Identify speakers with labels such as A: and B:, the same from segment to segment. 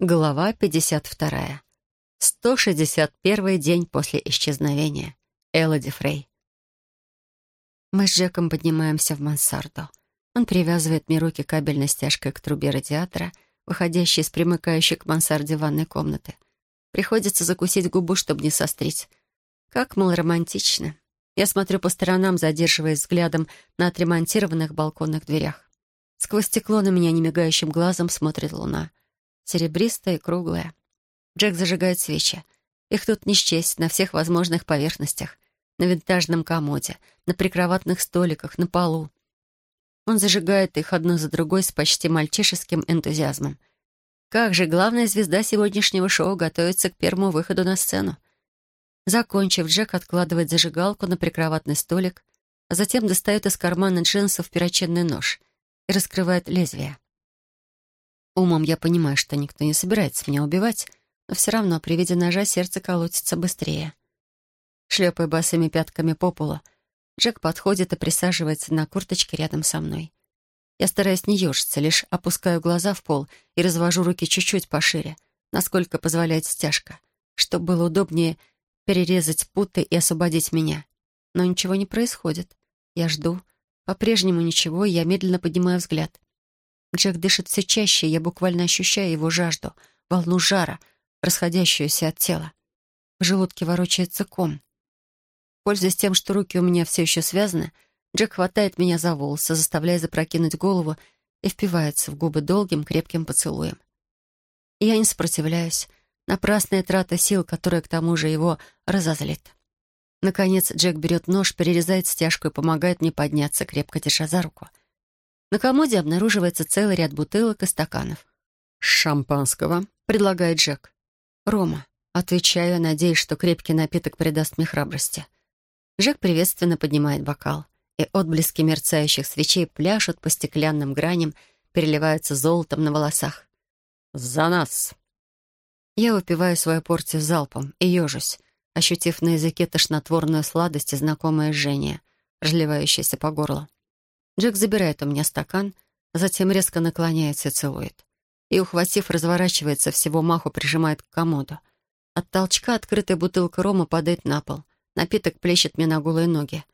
A: Глава 52. 161 день после исчезновения. Элоди Фрей. Мы с Джеком поднимаемся в мансарду. Он привязывает мне руки кабельной стяжкой к трубе радиатора, выходящей из примыкающей к мансарде ванной комнаты. Приходится закусить губу, чтобы не сострить. Как, мол, романтично. Я смотрю по сторонам, задерживаясь взглядом на отремонтированных балконных дверях. Сквозь стекло на меня немигающим глазом смотрит луна — серебристая и круглая. Джек зажигает свечи. Их тут не счесть на всех возможных поверхностях. На винтажном комоде, на прикроватных столиках, на полу. Он зажигает их одну за другой с почти мальчишеским энтузиазмом. Как же главная звезда сегодняшнего шоу готовится к первому выходу на сцену. Закончив, Джек откладывает зажигалку на прикроватный столик, а затем достает из кармана джинсов перочинный нож и раскрывает лезвие. Умом я понимаю, что никто не собирается меня убивать, но все равно при виде ножа сердце колотится быстрее. Шлепая босыми пятками по полу, Джек подходит и присаживается на курточке рядом со мной. Я стараюсь не ежиться, лишь опускаю глаза в пол и развожу руки чуть-чуть пошире, насколько позволяет стяжка, чтобы было удобнее перерезать путы и освободить меня. Но ничего не происходит. Я жду. По-прежнему ничего, я медленно поднимаю взгляд. Джек дышит все чаще, я буквально ощущаю его жажду, волну жара, расходящуюся от тела. В желудке ворочается ком. Пользуясь тем, что руки у меня все еще связаны, Джек хватает меня за волосы, заставляя запрокинуть голову и впивается в губы долгим, крепким поцелуем. Я не сопротивляюсь. Напрасная трата сил, которая к тому же его разозлит. Наконец Джек берет нож, перерезает стяжку и помогает мне подняться, крепко держа за руку — на комоде обнаруживается целый ряд бутылок и стаканов. «Шампанского», — предлагает Джек. «Рома», — отвечаю, надеясь, что крепкий напиток придаст мне храбрости. Джек приветственно поднимает бокал, и отблески мерцающих свечей пляшут по стеклянным граням, переливаются золотом на волосах. «За нас!» Я выпиваю свою порцию залпом и ежусь, ощутив на языке тошнотворную сладость и знакомое жжение, разливающееся по горлу. Джек забирает у меня стакан, затем резко наклоняется и целует. И, ухватив, разворачивается, всего маху прижимает к комоду. От толчка открытая бутылка рома падает на пол. Напиток плещет мне на голые ноги.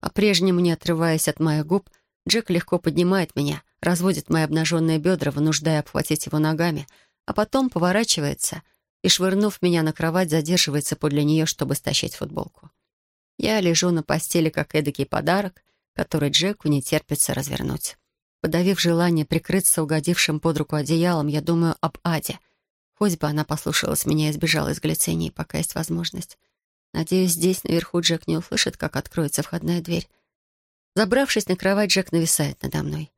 A: По-прежнему, не отрываясь от моих губ, Джек легко поднимает меня, разводит мои обнаженные бедра, вынуждая обхватить его ногами, а потом поворачивается и, швырнув меня на кровать, задерживается подле нее, чтобы стащить футболку. Я лежу на постели, как эдакий подарок, который Джеку не терпится развернуть. Подавив желание прикрыться угодившим под руку одеялом, я думаю об Аде. Хоть бы она послушалась меня и сбежала из глицинии, пока есть возможность. Надеюсь, здесь, наверху, Джек не услышит, как откроется входная дверь. Забравшись на кровать, Джек нависает надо мной.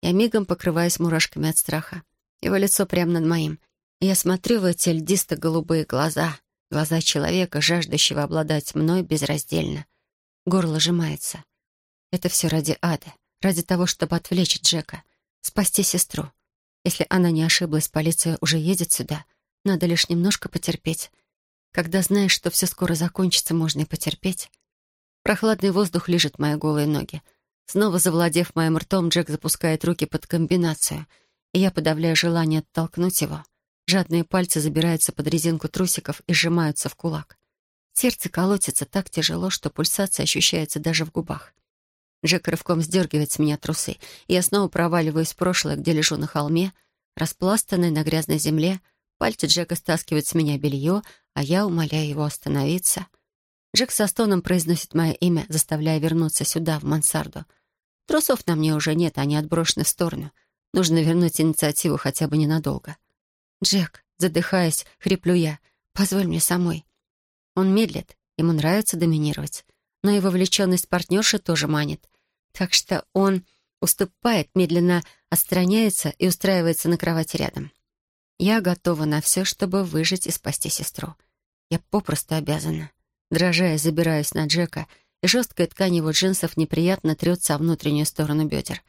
A: Я мигом покрываюсь мурашками от страха. Его лицо прямо над моим. Я смотрю в эти льдисто-голубые глаза, глаза человека, жаждущего обладать мной безраздельно. Горло сжимается. Это все ради Ады, ради того, чтобы отвлечь Джека, спасти сестру. Если она не ошиблась, полиция уже едет сюда. Надо лишь немножко потерпеть. Когда знаешь, что все скоро закончится, можно и потерпеть. Прохладный воздух лежит мои голые ноги. Снова завладев моим ртом, Джек запускает руки под комбинацию, и я подавляю желание оттолкнуть его. Жадные пальцы забираются под резинку трусиков и сжимаются в кулак. Сердце колотится так тяжело, что пульсация ощущается даже в губах. Джек рывком сдергивает с меня трусы, и я снова проваливаюсь в прошлое, где лежу на холме, распластанной на грязной земле. Пальцы Джека стаскивают с меня белье, а я умоляю его остановиться. Джек со стоном произносит мое имя, заставляя вернуться сюда, в мансарду. Трусов на мне уже нет, они отброшены в сторону. Нужно вернуть инициативу хотя бы ненадолго. «Джек», задыхаясь, хриплю я, — «позволь мне самой». Он медлит, ему нравится доминировать но и вовлеченность партнерши тоже манит. Так что он уступает, медленно отстраняется и устраивается на кровати рядом. Я готова на все, чтобы выжить и спасти сестру. Я попросту обязана. Дрожая, забираюсь на Джека, и жесткая ткань его джинсов неприятно трется о внутреннюю сторону бедер.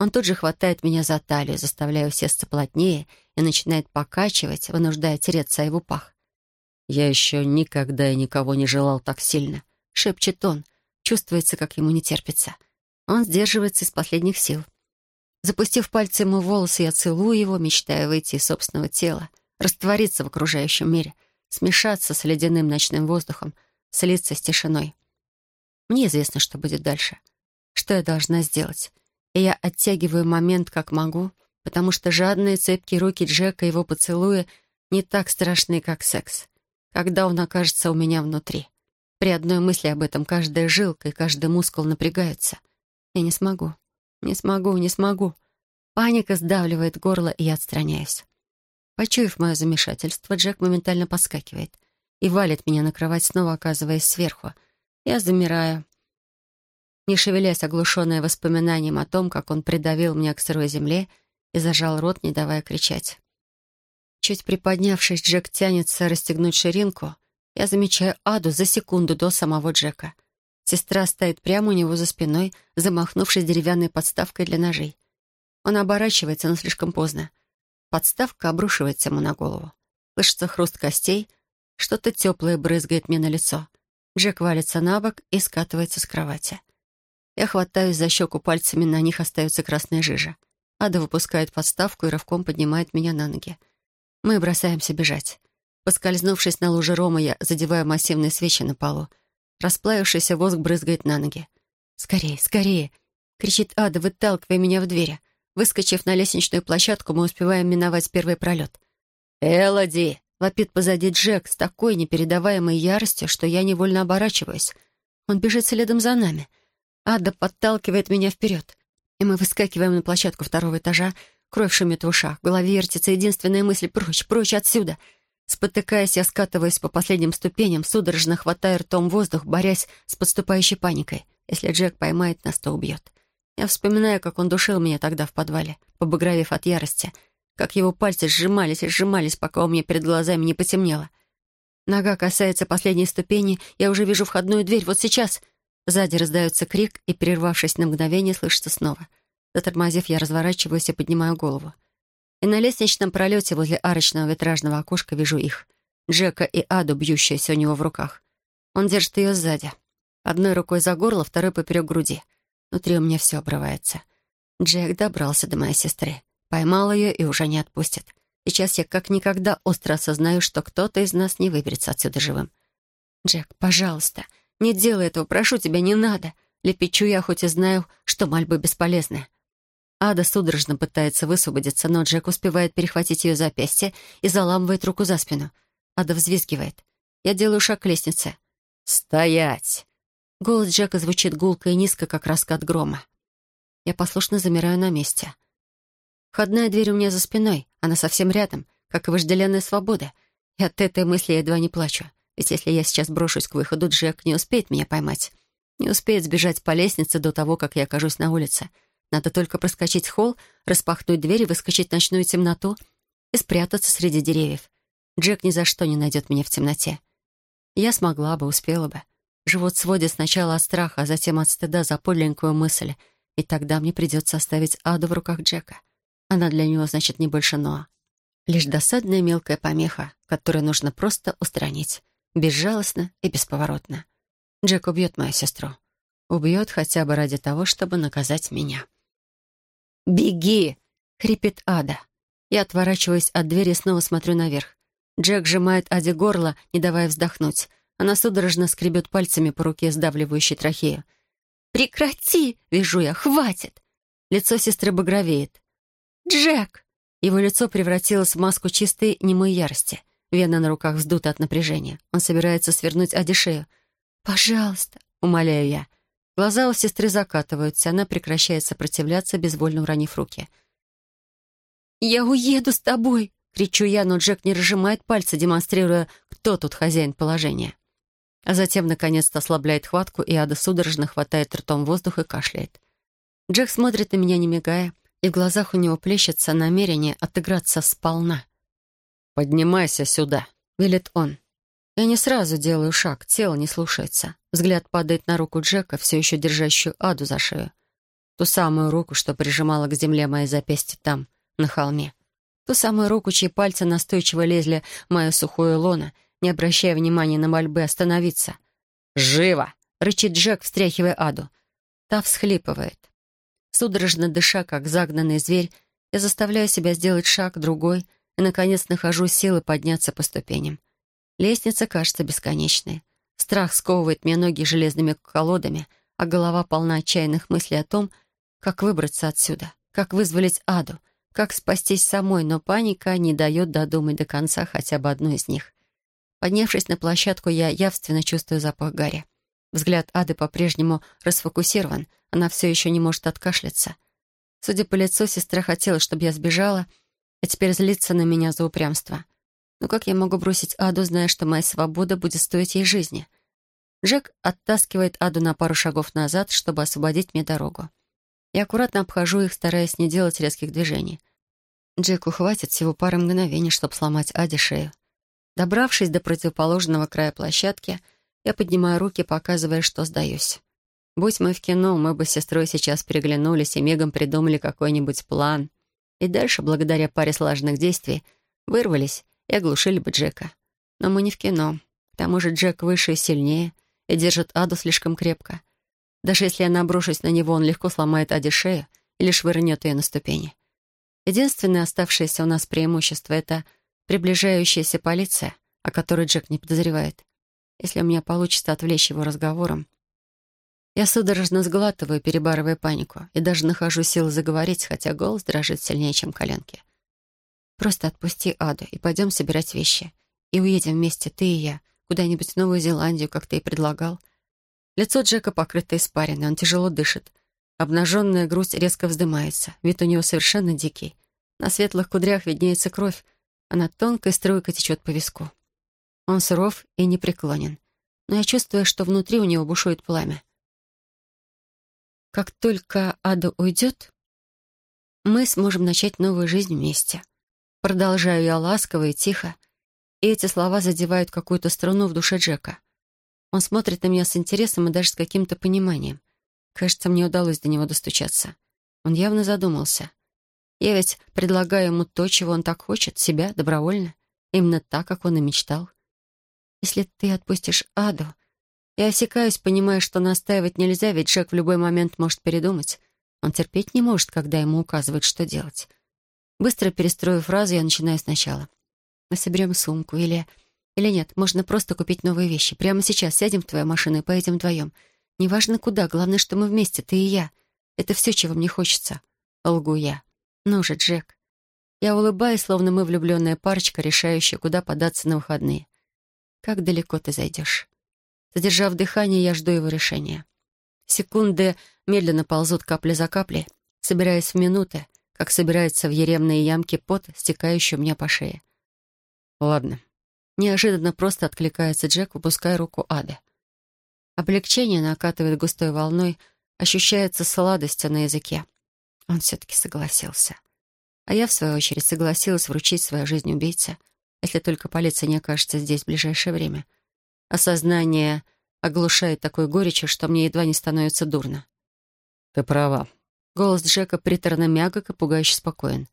A: Он тут же хватает меня за талию, заставляя усесться плотнее и начинает покачивать, вынуждая тереться его пах. Я еще никогда и никого не желал так сильно —— шепчет он. Чувствуется, как ему не терпится. Он сдерживается из последних сил. Запустив пальцы ему в волосы, я целую его, мечтая выйти из собственного тела, раствориться в окружающем мире, смешаться с ледяным ночным воздухом, слиться с тишиной. Мне известно, что будет дальше, что я должна сделать. И я оттягиваю момент, как могу, потому что жадные цепкие руки Джека и его поцелуя не так страшны, как секс, когда он окажется у меня внутри. При одной мысли об этом каждая жилка и каждый мускул напрягаются. Я не смогу, не смогу, не смогу. Паника сдавливает горло, и я отстраняюсь. Почуяв мое замешательство, Джек моментально подскакивает и валит меня на кровать, снова оказываясь сверху. Я замираю, не шевелясь, оглушенная воспоминанием о том, как он придавил меня к сырой земле и зажал рот, не давая кричать. Чуть приподнявшись, Джек тянется расстегнуть ширинку. Я замечаю Аду за секунду до самого Джека. Сестра стоит прямо у него за спиной, замахнувшись деревянной подставкой для ножей. Он оборачивается, но слишком поздно. Подставка обрушивается ему на голову. Слышится хруст костей, что-то теплое брызгает мне на лицо. Джек валится на бок и скатывается с кровати. Я хватаюсь за щеку пальцами, на них остается красная жижа. Ада выпускает подставку и рывком поднимает меня на ноги. Мы бросаемся бежать. Поскользнувшись на луже рома, я задеваю массивные свечи на полу. Расплавившийся воск брызгает на ноги. «Скорее, скорее!» — кричит Ада, выталкивая меня в дверь. Выскочив на лестничную площадку, мы успеваем миновать первый пролет. «Элоди!» — вопит позади Джек с такой непередаваемой яростью, что я невольно оборачиваюсь. Он бежит следом за нами — Ада подталкивает меня вперед, и мы выскакиваем на площадку второго этажа. Кровь шумит в ушах, в голове вертится единственная мысль — прочь, прочь отсюда. Спотыкаясь, я скатываюсь по последним ступеням, судорожно хватая ртом воздух, борясь с подступающей паникой. Если Джек поймает нас, то убьет. Я вспоминаю, как он душил меня тогда в подвале, побагровев от ярости, как его пальцы сжимались и сжимались, пока у меня перед глазами не потемнело. Нога касается последней ступени, я уже вижу входную дверь, вот сейчас — Сзади раздается крик, и, прервавшись на мгновение, слышится снова. Затормозив, я разворачиваюсь и поднимаю голову. И на лестничном пролете возле арочного витражного окошка вижу их. Джека и Аду, бьющиеся у него в руках. Он держит ее сзади. Одной рукой за горло, второй поперек груди. Внутри у меня все обрывается. Джек добрался до моей сестры. Поймал ее и уже не отпустит. Сейчас я как никогда остро осознаю, что кто-то из нас не выберется отсюда живым. «Джек, пожалуйста, «Не делай этого, прошу тебя, не надо!» Лепечу я, хоть и знаю, что мольбы бесполезны. Ада судорожно пытается высвободиться, но Джек успевает перехватить ее запястье и заламывает руку за спину. Ада взвизгивает. Я делаю шаг к лестнице. «Стоять!» Голос Джека звучит гулко и низко, как раскат грома. Я послушно замираю на месте. Входная дверь у меня за спиной, она совсем рядом, как и вожделенная свобода. И от этой мысли я едва не плачу. Ведь если я сейчас брошусь к выходу, Джек не успеет меня поймать. Не успеет сбежать по лестнице до того, как я окажусь на улице. Надо только проскочить холл, распахнуть дверь и выскочить в ночную темноту и спрятаться среди деревьев. Джек ни за что не найдет меня в темноте. Я смогла бы, успела бы. Живот сводит сначала от страха, а затем от стыда за подлинную мысль. И тогда мне придется оставить Аду в руках Джека. Она для него значит не больше Ноа. Лишь досадная мелкая помеха, которую нужно просто устранить безжалостно и бесповоротно. Джек убьет мою сестру. Убьет хотя бы ради того, чтобы наказать меня. «Беги!» — хрипит Ада. Я отворачиваюсь от двери и снова смотрю наверх. Джек сжимает Аде горло, не давая вздохнуть. Она судорожно скребет пальцами по руке, сдавливающей трахею. «Прекрати!» — вижу я. «Хватит!» Лицо сестры багровеет. «Джек!» Его лицо превратилось в маску чистой немой ярости — Вена на руках вздута от напряжения. Он собирается свернуть Аде шею. «Пожалуйста», — умоляю я. Глаза у сестры закатываются, она прекращает сопротивляться, безвольно уронив руки. «Я уеду с тобой!» — кричу я, но Джек не разжимает пальцы, демонстрируя, кто тут хозяин положения. А затем, наконец-то, ослабляет хватку, и Ада судорожно хватает ртом воздух и кашляет. Джек смотрит на меня, не мигая, и в глазах у него плещется намерение отыграться сполна. «Поднимайся сюда», — велит он. Я не сразу делаю шаг, тело не слушается. Взгляд падает на руку Джека, все еще держащую Аду за шею. Ту самую руку, что прижимала к земле мои запястья там, на холме. Ту самую руку, чьи пальцы настойчиво лезли в мою сухую лоно, не обращая внимания на мольбы остановиться. «Живо!» — рычит Джек, встряхивая Аду. Та всхлипывает. Судорожно дыша, как загнанный зверь, я заставляю себя сделать шаг, другой — и, наконец, нахожу силы подняться по ступеням. Лестница кажется бесконечной. Страх сковывает мне ноги железными колодами, а голова полна отчаянных мыслей о том, как выбраться отсюда, как вызволить аду, как спастись самой, но паника не дает додумать до конца хотя бы одну из них. Поднявшись на площадку, я явственно чувствую запах гари. Взгляд Ады по-прежнему расфокусирован, она все еще не может откашляться. Судя по лицу, сестра хотела, чтобы я сбежала, а теперь злится на меня за упрямство. Но как я могу бросить Аду, зная, что моя свобода будет стоить ей жизни? Джек оттаскивает Аду на пару шагов назад, чтобы освободить мне дорогу. Я аккуратно обхожу их, стараясь не делать резких движений. Джеку хватит всего пары мгновений, чтобы сломать Аде шею. Добравшись до противоположного края площадки, я поднимаю руки, показывая, что сдаюсь. Будь мы в кино, мы бы с сестрой сейчас переглянулись и мигом придумали какой-нибудь план. И дальше, благодаря паре слаженных действий, вырвались и оглушили бы Джека. Но мы не в кино. К тому же Джек выше и сильнее и держит Аду слишком крепко — даже если я наброшусь на него, он легко сломает Аде шею или швырнет ее на ступени. Единственное оставшееся у нас преимущество — это приближающаяся полиция, о которой Джек не подозревает. Если у меня получится отвлечь его разговором, я судорожно сглатываю, перебарывая панику, и даже нахожу силы заговорить, хотя голос дрожит сильнее, чем коленки. Просто отпусти Аду и пойдем собирать вещи. И уедем вместе, ты и я, куда-нибудь в Новую Зеландию, как ты и предлагал — Лицо Джека покрыто испариной, он тяжело дышит. Обнаженная грудь резко вздымается, вид у него совершенно дикий. На светлых кудрях виднеется кровь, а над тонкой струйкой течет по виску. Он суров и непреклонен, но я чувствую, что внутри у него бушует пламя. Как только Ада уйдет, мы сможем начать новую жизнь вместе. Продолжаю я ласково и тихо, и эти слова задевают какую-то струну в душе Джека. Он смотрит на меня с интересом и даже с каким-то пониманием. Кажется, мне удалось до него достучаться. Он явно задумался. Я ведь предлагаю ему то, чего он так хочет, себя, добровольно. Именно так, как он и мечтал. Если ты отпустишь Аду... Я осекаюсь, понимая, что настаивать нельзя, ведь Джек в любой момент может передумать. Он терпеть не может, когда ему указывают, что делать. Быстро перестрою фразу, я начинаю сначала. Мы соберем сумку или... Или нет, можно просто купить новые вещи. Прямо сейчас сядем в твою машину и поедем вдвоем. Неважно куда, главное, что мы вместе, ты и я. Это все, чего мне хочется. Лгу я. Ну же, Джек. Я улыбаюсь, словно мы влюбленная парочка, решающая, куда податься на выходные. Как далеко ты зайдешь? Задержав дыхание, я жду его решения. Секунды медленно ползут капли за каплей, собираясь в минуты, как собирается в еремные ямки пот, стекающий у меня по шее. «Ладно, Неожиданно просто откликается Джек, выпуская руку Ады. Облегчение накатывает густой волной, ощущается сладостью на языке. Он все-таки согласился. А я, в свою очередь, согласилась вручить свою жизнь убийце, если только полиция не окажется здесь в ближайшее время. Осознание оглушает такой горечью, что мне едва не становится дурно.
B: «Ты права».
A: Голос Джека приторно мягок и пугающе спокоен.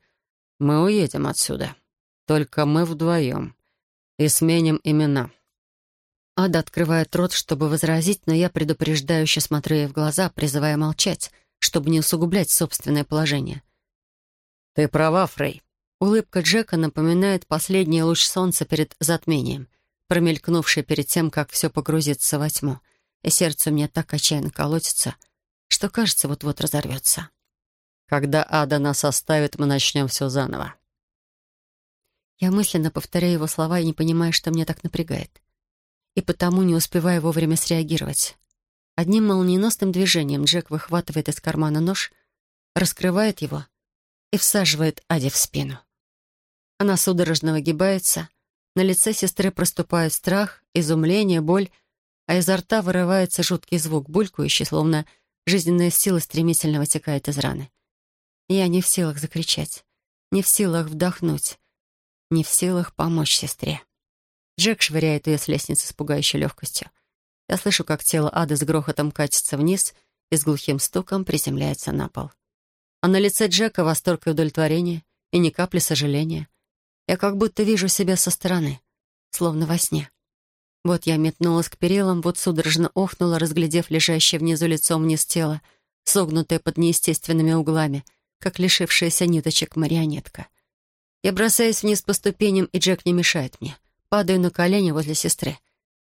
B: «Мы уедем отсюда. Только мы вдвоем и сменим имена».
A: Ада открывает рот, чтобы возразить, но я предупреждающе смотрю ей в глаза, призывая молчать, чтобы не усугублять собственное положение.
B: «Ты права, Фрей».
A: Улыбка Джека напоминает последний луч солнца перед затмением, промелькнувший перед тем, как все погрузится во тьму, и сердце у меня так отчаянно колотится, что, кажется, вот-вот разорвется.
B: «Когда Ада нас оставит, мы начнем все заново».
A: Я мысленно повторяю его слова и не понимаю, что меня так напрягает. И потому не успеваю вовремя среагировать. Одним молниеносным движением Джек выхватывает из кармана нож, раскрывает его и всаживает Аде в спину. Она судорожно выгибается, на лице сестры проступает страх, изумление, боль, а изо рта вырывается жуткий звук, булькающий, словно жизненная сила стремительно вытекает из раны. Я не в силах закричать, не в силах вдохнуть, не в силах помочь сестре. Джек швыряет ее с лестницы с пугающей легкостью. Я слышу, как тело Ады с грохотом катится вниз и с глухим стуком приземляется на пол. А на лице Джека восторг и удовлетворение, и ни капли сожаления. Я как будто вижу себя со стороны, словно во сне. Вот я метнулась к перилам, вот судорожно охнула, разглядев лежащее внизу лицом вниз тело, согнутое под неестественными углами, как лишившаяся ниточек марионетка — Я бросаюсь вниз по ступеням, и Джек не мешает мне. Падаю на колени возле сестры.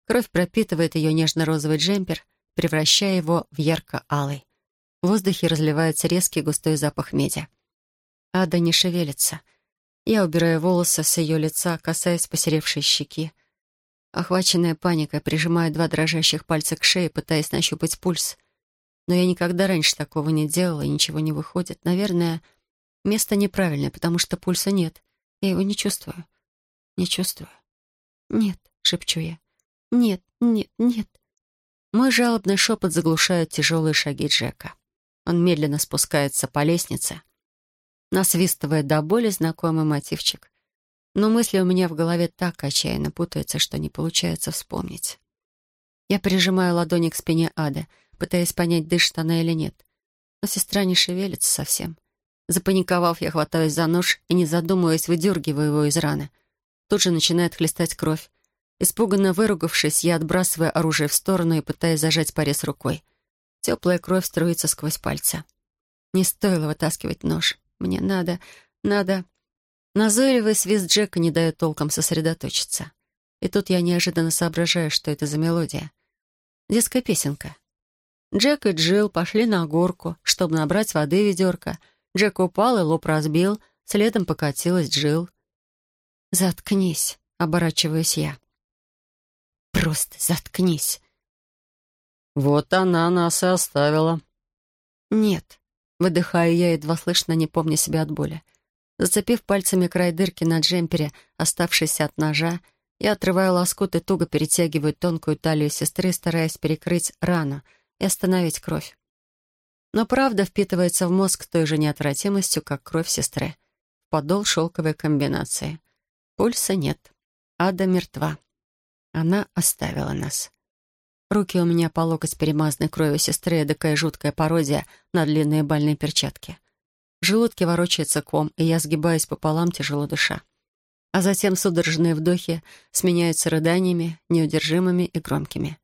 A: Кровь пропитывает ее нежно-розовый джемпер, превращая его в ярко-алый. В воздухе разливается резкий густой запах меди. Ада не шевелится. Я убираю волосы с ее лица, касаясь посеревшей щеки. Охваченная паникой, прижимаю два дрожащих пальца к шее, пытаясь нащупать пульс. Но я никогда раньше такого не делала, и ничего не выходит. Наверное, место неправильное, потому что пульса нет. Я его не чувствую. Не чувствую. «Нет», — шепчу я. «Нет, нет, нет». Мой жалобный шепот заглушает тяжелые шаги Джека. Он медленно спускается по лестнице, насвистывая до боли знакомый мотивчик. Но мысли у меня в голове так отчаянно путаются, что не получается вспомнить. Я прижимаю ладони к спине Ады, пытаясь понять, дышит она или нет. Но сестра не шевелится совсем. Запаниковав, я хватаюсь за нож и, не задумываясь, выдергиваю его из раны. Тут же начинает хлестать кровь. Испуганно выругавшись, я отбрасываю оружие в сторону и пытаюсь зажать порез рукой. Теплая кровь струится сквозь пальцы. Не стоило вытаскивать нож. Мне надо... надо... Назойливый свист Джека не дает толком сосредоточиться. И тут я неожиданно соображаю, что это за мелодия. Детская песенка. Джек и Джилл пошли на горку, чтобы набрать воды ведерко. Джек упал и лоб разбил, следом покатилась Джилл. «Заткнись», — оборачиваюсь я. «Просто заткнись».
B: «Вот она нас и оставила».
A: «Нет», — выдыхаю я, едва слышно, не помня себя от боли. Зацепив пальцами край дырки на джемпере, оставшейся от ножа, я отрываю лоскут и туго перетягиваю тонкую талию сестры, стараясь перекрыть рану и остановить кровь. Но правда впитывается в мозг той же неотвратимостью, как кровь сестры. Подол шелковой комбинации. Пульса нет. Ада мертва. Она оставила нас. Руки у меня по локоть перемазанной кровью сестры, эдакая жуткая пародия на длинные бальные перчатки. В желудке ворочается ком, и я сгибаюсь пополам, тяжело дыша. А затем судорожные вдохи сменяются рыданиями, неудержимыми и громкими.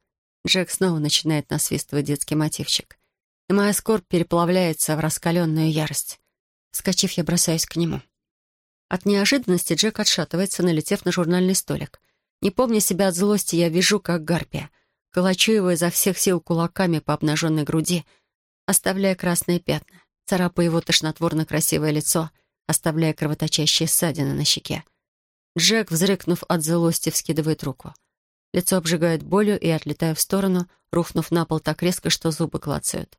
A: Джек снова начинает насвистывать детский мотивчик. И моя скорбь переплавляется в раскаленную ярость. Скочив, я бросаюсь к нему. От неожиданности Джек отшатывается, налетев на журнальный столик. Не помня себя от злости, я вижу, как гарпия. Колочу его изо всех сил кулаками по обнаженной груди, оставляя красные пятна, царапая его тошнотворно красивое лицо, оставляя кровоточащие ссадины на щеке. Джек, взрыкнув от злости, вскидывает руку. Лицо обжигает болью и отлетаю в сторону, рухнув на пол так резко, что зубы клацают.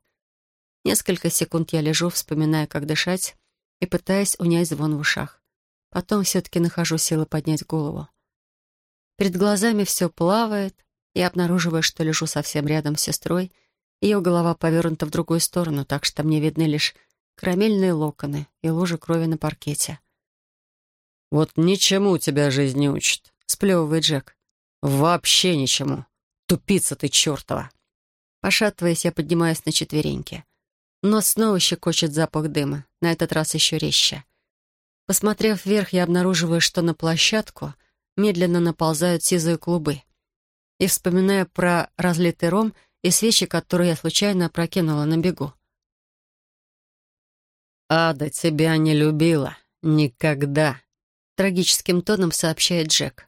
A: Несколько секунд я лежу, вспоминая, как дышать, и пытаясь унять звон в ушах. Потом все-таки нахожу силы поднять голову. Перед глазами все плавает, и обнаруживаю, что лежу совсем рядом с сестрой. Ее голова повернута в другую сторону, так что мне видны лишь карамельные локоны и лужи крови на паркете.
B: «Вот ничему тебя жизнь не учит», — сплевывает Джек. «Вообще ничему. Тупица ты чертова».
A: Пошатываясь, я поднимаюсь на четвереньки. Нос снова щекочет запах дыма, на этот раз еще резче. Посмотрев вверх, я обнаруживаю, что на площадку медленно наползают сизые клубы. И вспоминаю про разлитый ром и свечи, которые я случайно опрокинула на бегу.
B: «Ада тебя не любила. Никогда», —
A: трагическим тоном сообщает Джек.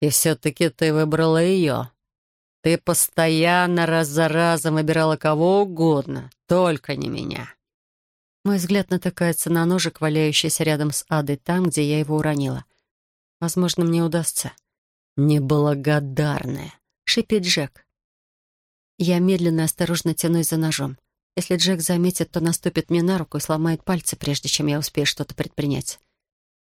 B: «И все-таки ты выбрала ее. Ты постоянно раз за разом выбирала кого угодно, только не меня».
A: Мой взгляд натыкается на ножик, валяющийся рядом с Адой, там, где я его уронила. Возможно, мне удастся.
B: «Неблагодарная», —
A: шипит Джек. Я медленно и осторожно тянусь за ножом. Если Джек заметит, то наступит мне на руку и сломает пальцы, прежде чем я успею что-то предпринять.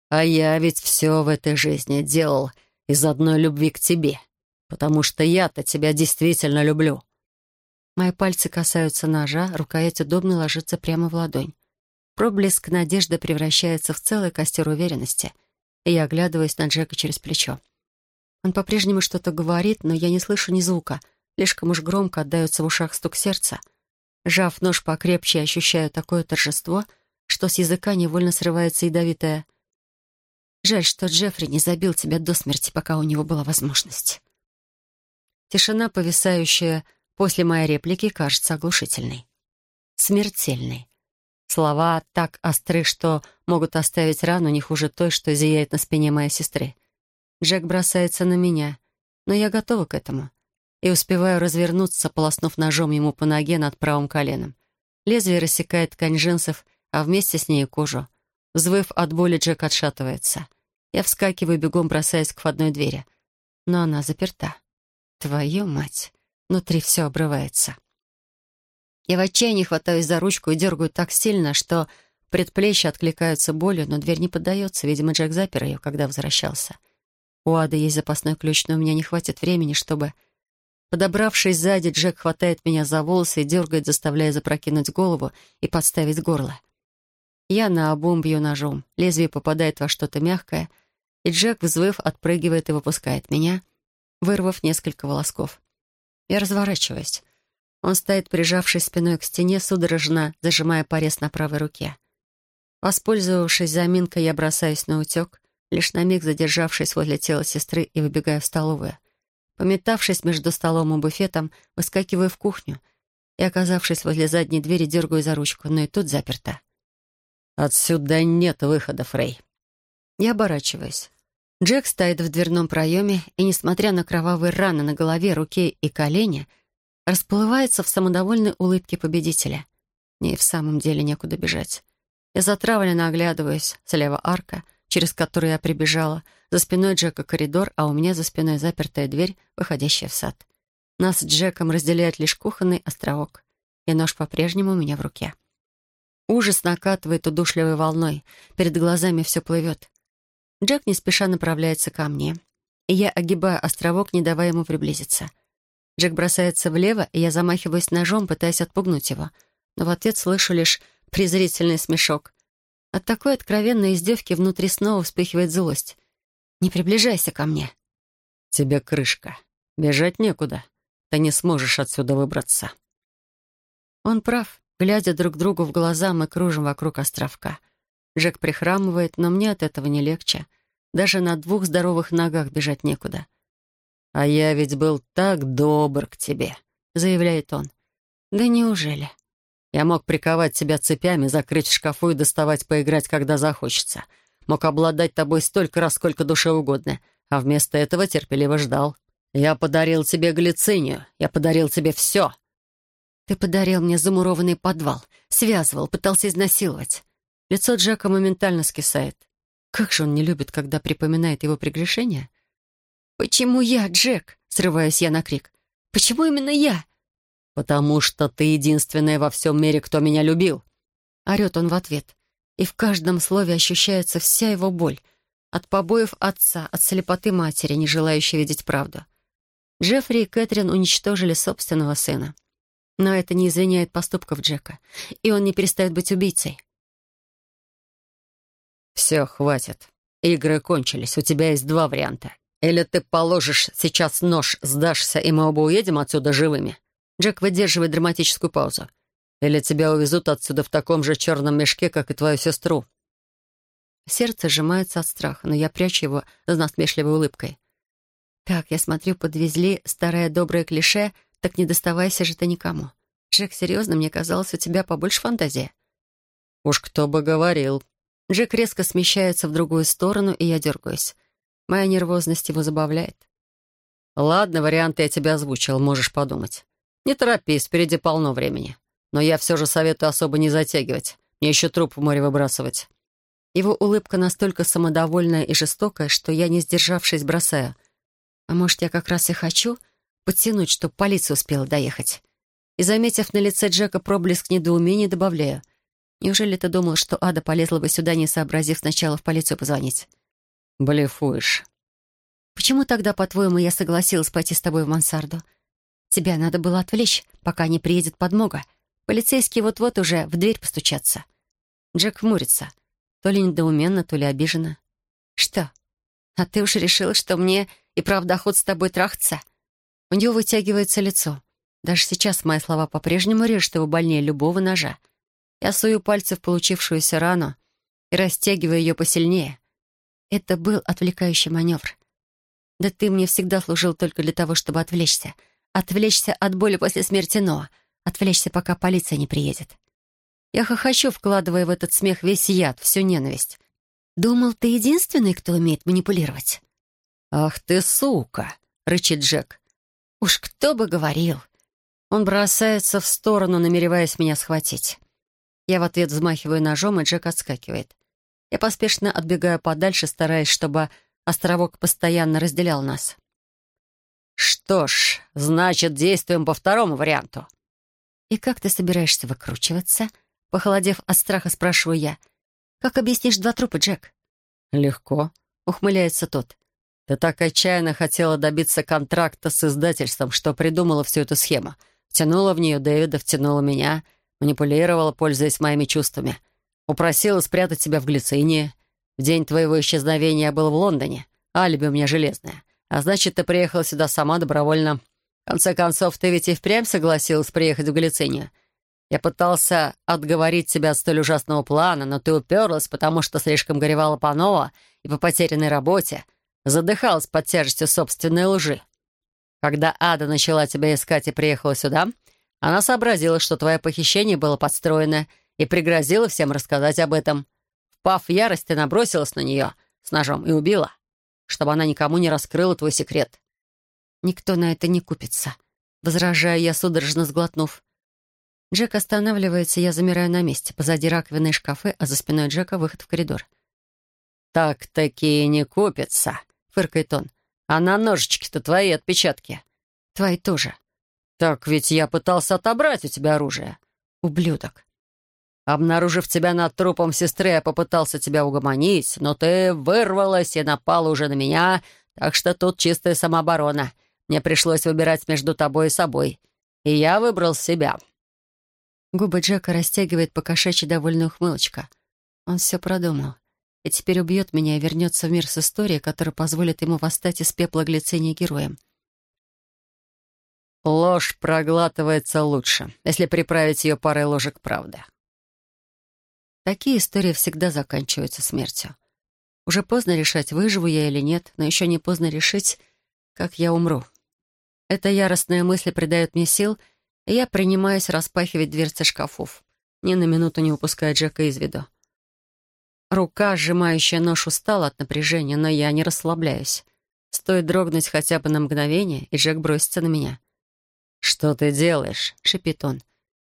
B: «А я ведь все в этой жизни делал из одной любви к тебе, потому что я-то тебя действительно люблю».
A: Мои пальцы касаются ножа, рукоять удобно ложится прямо в ладонь. Проблеск надежды превращается в целый костер уверенности, и я оглядываюсь на Джека через плечо. Он по-прежнему что-то говорит, но я не слышу ни звука, слишком уж громко отдается в ушах стук сердца. Жав нож покрепче, ощущаю такое торжество, что с языка невольно срывается ядовитое «Жаль, что Джеффри не забил тебя до смерти, пока у него была возможность». Тишина, повисающая после моей реплики, кажется оглушительной. Смертельной. Слова так остры, что могут оставить рану не хуже той, что зияет на спине моей сестры. Джек бросается на меня, но я готова к этому. И успеваю развернуться, полоснув ножом ему по ноге над правым коленом. Лезвие рассекает ткань джинсов, а вместе с ней кожу. Взвыв от боли, Джек отшатывается. Я вскакиваю, бегом бросаясь к входной двери. Но она заперта. Твою мать! Внутри все обрывается. Я в отчаянии хватаюсь за ручку и дергаю так сильно, что предплечья откликаются болью, но дверь не поддается. Видимо, Джек запер ее, когда возвращался. У Ады есть запасной ключ, но у меня не хватит времени, чтобы... Подобравшись сзади, Джек хватает меня за волосы и дергает, заставляя запрокинуть голову и подставить горло. Я наобум бью ножом. Лезвие попадает во что-то мягкое, и Джек, взвыв, отпрыгивает и выпускает меня, вырвав несколько волосков. Я разворачиваюсь. Он стоит, прижавшись спиной к стене, судорожно зажимая порез на правой руке. Воспользовавшись заминкой, я бросаюсь на утек, лишь на миг задержавшись возле тела сестры и выбегаю в столовую. Пометавшись между столом и буфетом, выскакиваю в кухню и, оказавшись возле задней двери, дергаю за ручку, но и тут заперта.
B: «Отсюда нет выхода, Фрей».
A: Я оборачиваюсь. Джек стоит в дверном проеме и, несмотря на кровавые раны на голове, руке и колене, расплывается в самодовольной улыбке победителя. Мне в самом деле некуда бежать. Я затравленно оглядываюсь. Слева арка, через которую я прибежала. За спиной Джека коридор, а у меня за спиной запертая дверь, выходящая в сад. Нас с Джеком разделяет лишь кухонный островок. И нож по-прежнему у меня в руке. Ужас накатывает удушливой волной. Перед глазами все плывет. Джек не спеша направляется ко мне. И я огибаю островок, не давая ему приблизиться. Джек бросается влево, и я замахиваюсь ножом, пытаясь отпугнуть его. Но в ответ слышу лишь презрительный смешок. От такой откровенной издевки внутри снова вспыхивает злость. «Не приближайся ко мне».
B: «Тебе крышка. Бежать некуда. Ты не сможешь отсюда выбраться».
A: Он прав. Глядя друг другу в глаза, мы кружим вокруг островка. Джек прихрамывает, но мне от этого не легче. Даже на двух здоровых ногах бежать некуда.
B: «А я ведь был так добр к тебе», — заявляет он.
A: «Да неужели?»
B: Я мог приковать тебя цепями, закрыть в шкафу и доставать поиграть, когда захочется. Мог обладать тобой столько раз, сколько душе угодно, а вместо этого терпеливо ждал. Я подарил тебе глицинию, я подарил тебе все.
A: Ты подарил мне замурованный подвал, связывал, пытался изнасиловать. Лицо Джека моментально скисает. Как же он не любит, когда припоминает его прегрешения? «Почему я, Джек?» — срываюсь я на крик. «Почему именно я?»
B: «Потому что ты единственная во всем мире, кто меня любил!»
A: Орет он в ответ. И в каждом слове ощущается вся его боль. От побоев отца, от слепоты матери, не желающей видеть правду. Джеффри и Кэтрин уничтожили собственного сына. Но это не извиняет поступков Джека, и он не перестает быть убийцей.
B: «Все, хватит. Игры кончились. У тебя есть два варианта. Или ты положишь сейчас нож, сдашься, и мы оба уедем отсюда живыми». Джек выдерживает драматическую паузу. «Или тебя увезут отсюда в таком же черном мешке, как и твою сестру».
A: Сердце сжимается от страха, но я прячу его за насмешливой улыбкой. «Так, я смотрю, подвезли старое доброе клише так не доставайся же ты никому. Джек, серьезно, мне казалось, у тебя побольше фантазии.
B: Уж кто бы говорил.
A: Джек резко смещается в другую сторону, и я дергаюсь. Моя нервозность его забавляет.
B: Ладно, варианты я тебе озвучил, можешь подумать. Не торопись, впереди полно времени. Но я все же советую особо не затягивать. Мне еще труп в море выбрасывать.
A: Его улыбка настолько самодовольная и жестокая, что я, не сдержавшись, бросаю. А может, я как раз и хочу подтянуть, чтобы полиция успела доехать. И, заметив на лице Джека проблеск недоумения, добавляю. Неужели ты думал, что Ада полезла бы сюда, не сообразив сначала в полицию позвонить?
B: Блефуешь.
A: Почему тогда, по-твоему, я согласилась пойти с тобой в мансарду? Тебя надо было отвлечь, пока не приедет подмога. Полицейские вот-вот уже в дверь постучатся. Джек хмурится. То ли недоуменно, то ли обиженно. Что? А ты уж решила, что мне и правда охот с тобой трахаться? У него вытягивается лицо. Даже сейчас мои слова по-прежнему режут его больнее любого ножа. Я сую пальцы в получившуюся рану и растягиваю ее посильнее. Это был отвлекающий маневр. Да ты мне всегда служил только для того, чтобы отвлечься. Отвлечься от боли после смерти Ноа. Отвлечься, пока полиция не приедет. Я хохочу, вкладывая в этот смех весь яд, всю ненависть. «Думал, ты единственный, кто умеет манипулировать?»
B: «Ах ты сука!» — рычит Джек.
A: «Уж кто бы говорил!» Он бросается в сторону, намереваясь меня схватить. Я в ответ взмахиваю ножом, и Джек отскакивает. Я поспешно отбегаю подальше, стараясь, чтобы островок постоянно разделял нас.
B: «Что ж, значит, действуем по второму варианту».
A: «И как ты собираешься выкручиваться?» Похолодев от страха, спрашиваю я. «Как объяснишь два трупа, Джек?»
B: «Легко», — ухмыляется тот. «Ты так отчаянно хотела добиться контракта с издательством, что придумала всю эту схему. Втянула в нее Дэвида, втянула меня, манипулировала, пользуясь моими чувствами. Упросила спрятать себя в глицине. В день твоего исчезновения я был в Лондоне. Алиби у меня железное. А значит, ты приехала сюда сама добровольно. В конце концов, ты ведь и впрямь согласилась приехать в Галицинию. Я пытался отговорить тебя от столь ужасного плана, но ты уперлась, потому что слишком горевала по Нова и по потерянной работе, задыхалась под тяжестью собственной лжи. Когда Ада начала тебя искать и приехала сюда, она сообразила, что твое похищение было подстроено, и пригрозила всем рассказать об этом. Впав в ярость, ты набросилась на нее с ножом и убила чтобы она никому не раскрыла твой секрет».
A: «Никто на это не купится», — возражаю я, судорожно сглотнув. Джек останавливается, я замираю на месте. Позади раковины и шкафы, а за спиной Джека выход в коридор.
B: «Так такие не купятся», — фыркает он. «А на ножичке-то твои отпечатки».
A: «Твои тоже».
B: «Так ведь я пытался отобрать у тебя оружие».
A: «Ублюдок».
B: Обнаружив тебя над трупом сестры, я попытался тебя угомонить, но ты вырвалась и напала уже на меня, так что тут чистая самооборона. Мне пришлось выбирать между тобой и собой. И я выбрал себя».
A: Губы Джека растягивает по кошачьи довольная ухмылочка. Он все продумал. И теперь убьет меня и вернется в мир с историей, которая позволит ему восстать из пепла глициния героем.
B: Ложь проглатывается лучше, если приправить ее парой ложек правды.
A: Такие истории всегда заканчиваются смертью. Уже поздно решать, выживу я или нет, но еще не поздно решить, как я умру. Эта яростная мысль придает мне сил, и я принимаюсь распахивать дверцы шкафов, ни на минуту не упуская Джека из виду. Рука, сжимающая нож, устала от напряжения, но я не расслабляюсь. Стоит дрогнуть хотя бы на мгновение, и Джек бросится на меня.
B: «Что ты делаешь?»
A: — шипит он.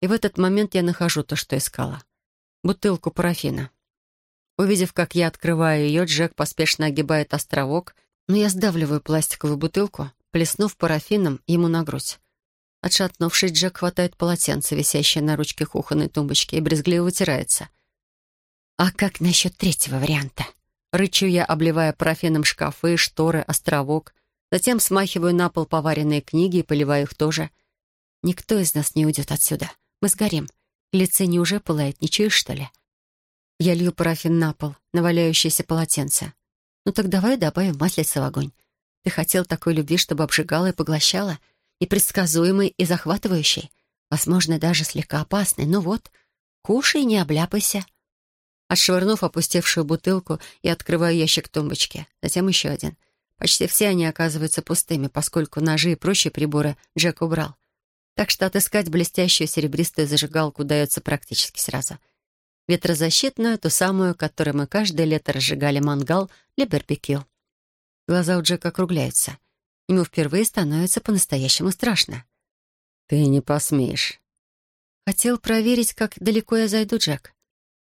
A: И в этот момент я нахожу то, что искала — бутылку парафина. Увидев, как я открываю ее, Джек поспешно огибает островок, но я сдавливаю пластиковую бутылку, плеснув парафином ему на грудь. Отшатнувшись, Джек хватает полотенце, висящее на ручке кухонной тумбочки, и брезгливо вытирается. «А как насчет третьего варианта?» Рычу я, обливая парафином шкафы, шторы, островок. Затем смахиваю на пол поваренные книги и поливаю их тоже. «Никто из нас не уйдет отсюда. Мы сгорим. Лице уже пылает, не чуешь, что ли? Я лью парафин на пол, на валяющееся полотенце. Ну так давай добавим маслица в огонь. Ты хотел такой любви, чтобы обжигала и поглощала, непредсказуемой и захватывающей, возможно, даже слегка опасной. Ну вот, кушай, не обляпайся. Отшвырнув опустевшую бутылку, я открываю ящик тумбочки, затем еще один. Почти все они оказываются пустыми, поскольку ножи и прочие приборы Джек убрал так что отыскать блестящую серебристую зажигалку удается практически сразу. Ветрозащитную, ту самую, которой мы каждое лето разжигали мангал для барбекю. Глаза у Джека округляются. Ему впервые становится по-настоящему страшно.
B: «Ты не посмеешь».
A: Хотел проверить, как далеко я зайду, Джек.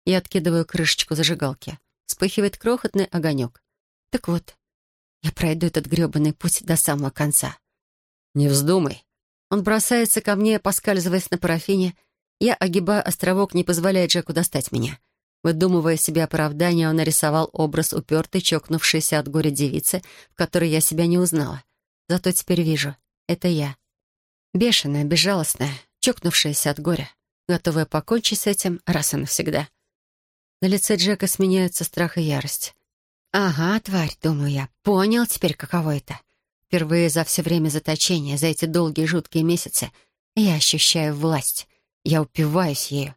A: Я откидываю крышечку зажигалки. Вспыхивает крохотный огонек. Так вот, я пройду этот грёбаный путь до самого конца.
B: «Не вздумай»,
A: он бросается ко мне, поскальзываясь на парафине. Я огибаю островок, не позволяя Джеку достать меня. Выдумывая себе оправдание, он нарисовал образ упертой, чокнувшейся от горя девицы, в которой я себя не узнала. Зато теперь вижу — это я. Бешеная, безжалостная, чокнувшаяся от горя, готовая покончить с этим раз и навсегда. На лице Джека сменяются страх и ярость. «Ага, тварь», — думаю я, — «понял теперь, каково это. Впервые за все время заточения, за эти долгие жуткие месяцы, я ощущаю власть. Я упиваюсь ею.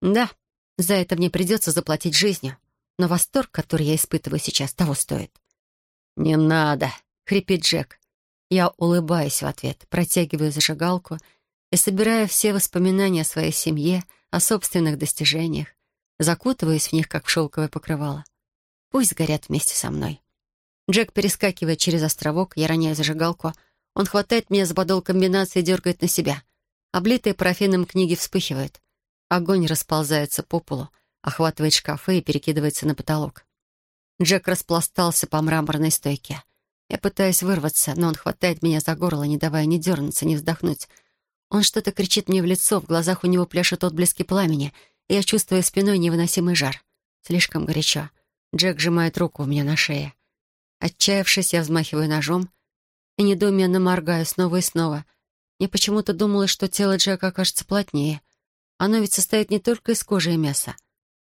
A: Да, за это мне придется заплатить жизнью, но восторг, который я испытываю сейчас, того стоит.
B: «Не надо!» — хрипит Джек.
A: Я улыбаюсь в ответ, протягиваю зажигалку и собираю все воспоминания о своей семье, о собственных достижениях, закутываюсь в них, как в шелковое покрывало. Пусть сгорят вместе со мной. Джек перескакивает через островок, я роняю зажигалку. Он хватает меня за подол комбинации и дергает на себя. Облитые парафином книги вспыхивают. Огонь расползается по полу, охватывает шкафы и перекидывается на потолок. Джек распластался по мраморной стойке. Я пытаюсь вырваться, но он хватает меня за горло, не давая ни дернуться, ни вздохнуть. Он что-то кричит мне в лицо, в глазах у него пляшут отблески пламени, и я чувствую спиной невыносимый жар. Слишком горячо. Джек сжимает руку у меня на шее. Отчаявшись, я взмахиваю ножом и недоуменно моргаю снова и снова. Мне почему-то думалось, что тело Джека окажется плотнее. Оно ведь состоит не только из кожи и мяса.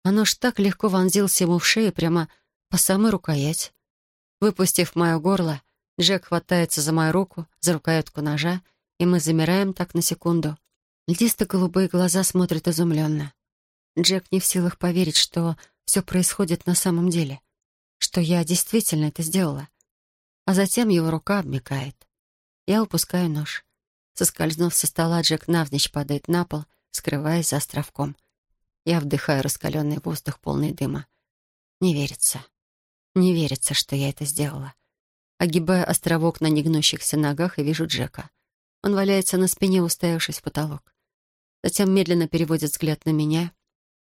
A: Оно ж так легко вонзилось ему в шею прямо по самой рукоять. Выпустив мое горло, Джек хватается за мою руку, за рукоятку ножа, и мы замираем так на секунду. Льдисто-голубые глаза смотрят изумленно. Джек не в силах поверить, что все происходит на самом деле, что я действительно это сделала. А затем его рука обмякает. Я упускаю нож. Соскользнув со стола, Джек навзничь падает на пол, скрываясь за островком. Я вдыхаю раскаленный воздух, полный дыма. Не верится. Не верится, что я это сделала. Огибаю островок на негнущихся ногах и вижу Джека. Он валяется на спине, уставившись в потолок. Затем медленно переводит взгляд на меня.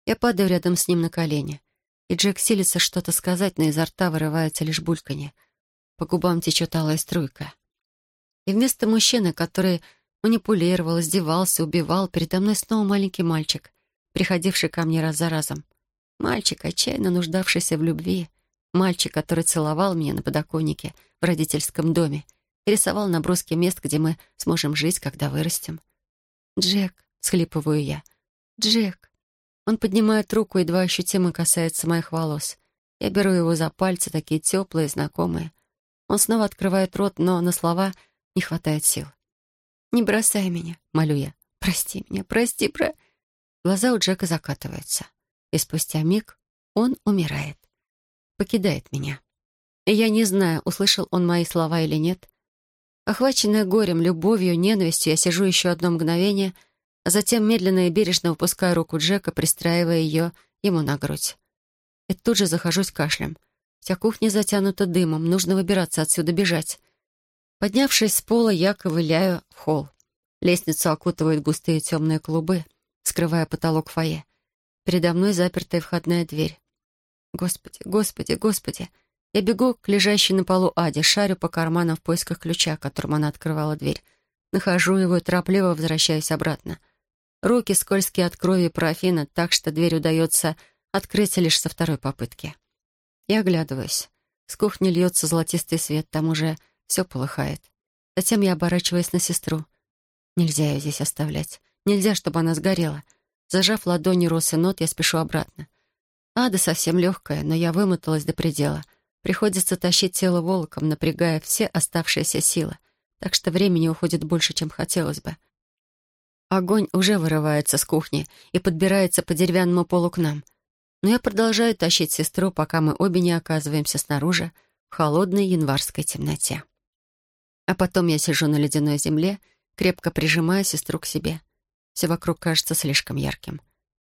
A: Я падаю рядом с ним на колени. И Джек силится что-то сказать, но изо рта вырывается лишь бульканье. По губам течет алая струйка. И вместо мужчины, который манипулировал, издевался, убивал, передо мной снова маленький мальчик, приходивший ко мне раз за разом. Мальчик, отчаянно нуждавшийся в любви. Мальчик, который целовал меня на подоконнике в родительском доме и рисовал наброски мест, где мы сможем жить, когда вырастем. «Джек», — схлипываю я, — «Джек». Он поднимает руку, едва ощутимо касается моих волос. Я беру его за пальцы, такие теплые, знакомые. Он снова открывает рот, но на слова не хватает сил. «Не бросай меня», — молю я. «Прости меня, прости, про...» Глаза у Джека закатываются. И спустя миг он умирает. Покидает меня. И я не знаю, услышал он мои слова или нет. Охваченная горем, любовью, ненавистью, я сижу еще одно мгновение, а затем медленно и бережно выпускаю руку Джека, пристраивая ее ему на грудь. И тут же захожусь кашлем. Вся кухня затянута дымом, нужно выбираться отсюда, бежать. Поднявшись с пола, я ковыляю в холл. Лестницу окутывают густые темные клубы, скрывая потолок фойе. Передо мной запертая входная дверь. Господи, господи, господи. Я бегу к лежащей на полу Аде, шарю по карманам в поисках ключа, которым она открывала дверь. Нахожу его и торопливо возвращаюсь обратно. Руки скользкие от крови и парафина, так что дверь удается открыть лишь со второй попытки. Я оглядываюсь. С кухни льется золотистый свет, там уже все полыхает. Затем я оборачиваюсь на сестру. Нельзя ее здесь оставлять. Нельзя, чтобы она сгорела. Зажав ладони росы нот, я спешу обратно. Ада совсем легкая, но я вымоталась до предела. Приходится тащить тело волоком, напрягая все оставшиеся силы, так что времени уходит больше, чем хотелось бы. Огонь уже вырывается с кухни и подбирается по деревянному полу к нам. Но я продолжаю тащить сестру, пока мы обе не оказываемся снаружи, в холодной январской темноте. А потом я сижу на ледяной земле, крепко прижимая сестру к себе. Все вокруг кажется слишком ярким.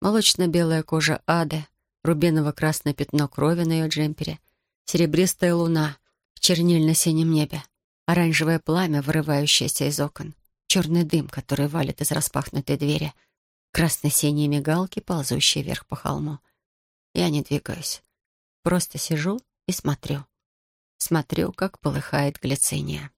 A: Молочно-белая кожа ады, рубиново-красное пятно крови на ее джемпере, серебристая луна в чернильно-синем небе, оранжевое пламя, вырывающееся из окон, черный дым, который валит из распахнутой двери, красно-синие мигалки, ползущие вверх по холму. Я не двигаюсь. Просто сижу и смотрю. Смотрю, как полыхает глициния.